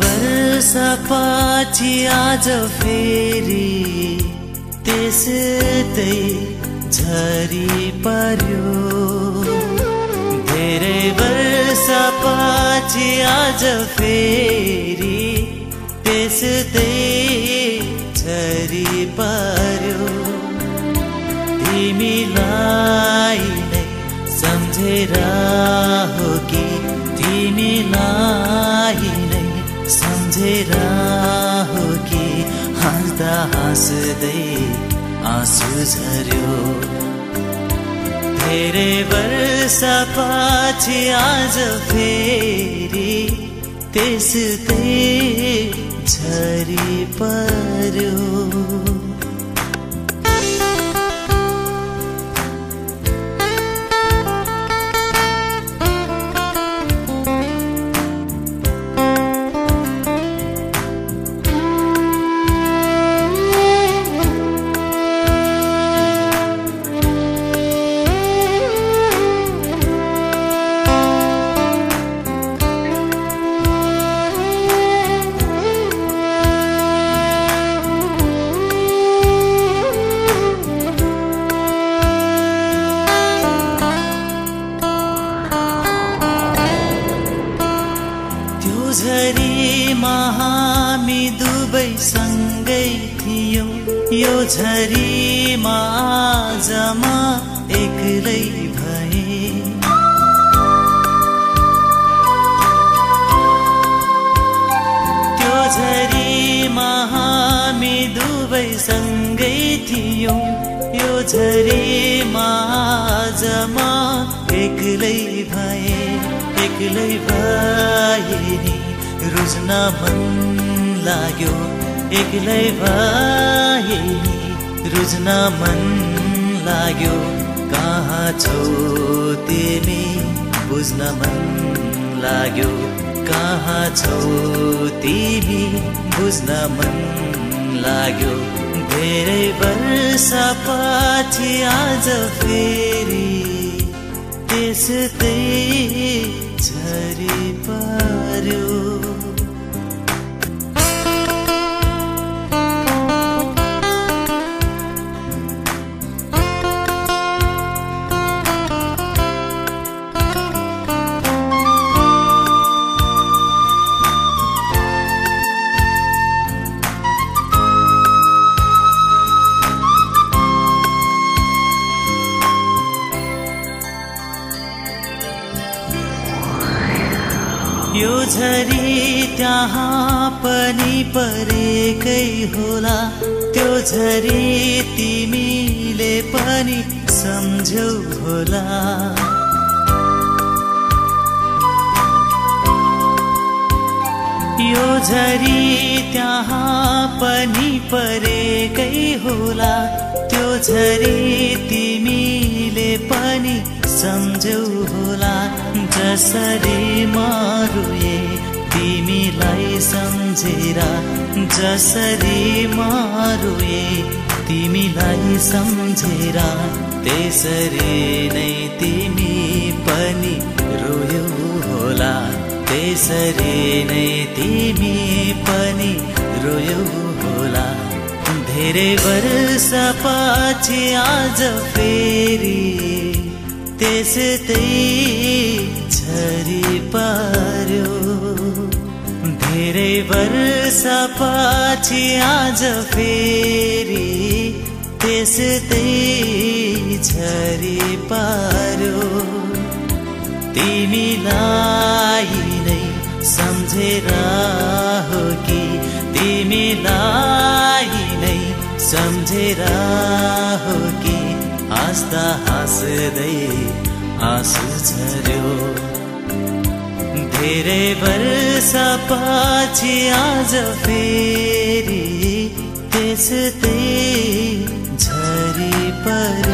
वर्षपछि आज फेरि त्यस्तै झरी पर्यो। धेरै वर्षपछि आज फेरि त्यस्तै झरी पर्यो। तिमीलाई नै सम्झेर हो कि तिमीलाई सम्झेर हो कि हाँस्दा हाँस्दै आँसु झर्यो। धेरै वर्षपछि आज फेरि त्यस्तै झरी पर्यो। सँगै थियौँ यो झरीमा आजमा एक्लै भए। त्यो झरीमा हामी दुवै सँगै थियौँ। यो झरीमा आजमा एक्लै भए। एक्लै भए रुझ्न मन लाग्यो। एक्लै भए रुझ्न मन लाग्यो। कहाँ छौ तिमी? बुझ्न मन लाग्यो। कहाँ छौ तिमी? बुझ्न मन लाग्यो। धेरै वर्षपछि आज फेरि त्यस्तै यो झरी त्यहाँ पनि परेकै होला। त्यो झरी तिमीले पनि सम्झौ होला। यो झरी त्यहाँ पनि परेकै होला। त्यो झरी तिमीले पनि सम्झौ होला। जसरी मरुए तिमीलाई सम्झेर जसरी मरुए तिमीलाई सम्झेर त्यसरी नै तिमी पनि रोयौ होला। त्यसरी नै तिमी पनि रोयौ होला। धेरै वर्षपछि आज फेरि त्यस्तै धेरै वर्षपछि आज फेरि त्यस्तै झरी पार्यो तिमीलाई नै सम्झेर हो कि तिमीलाई नै सम्झेर हो कि हाँस्दा हाँस्दै आँसु रे वर्षा पाचि जफेरिसे झरी परि।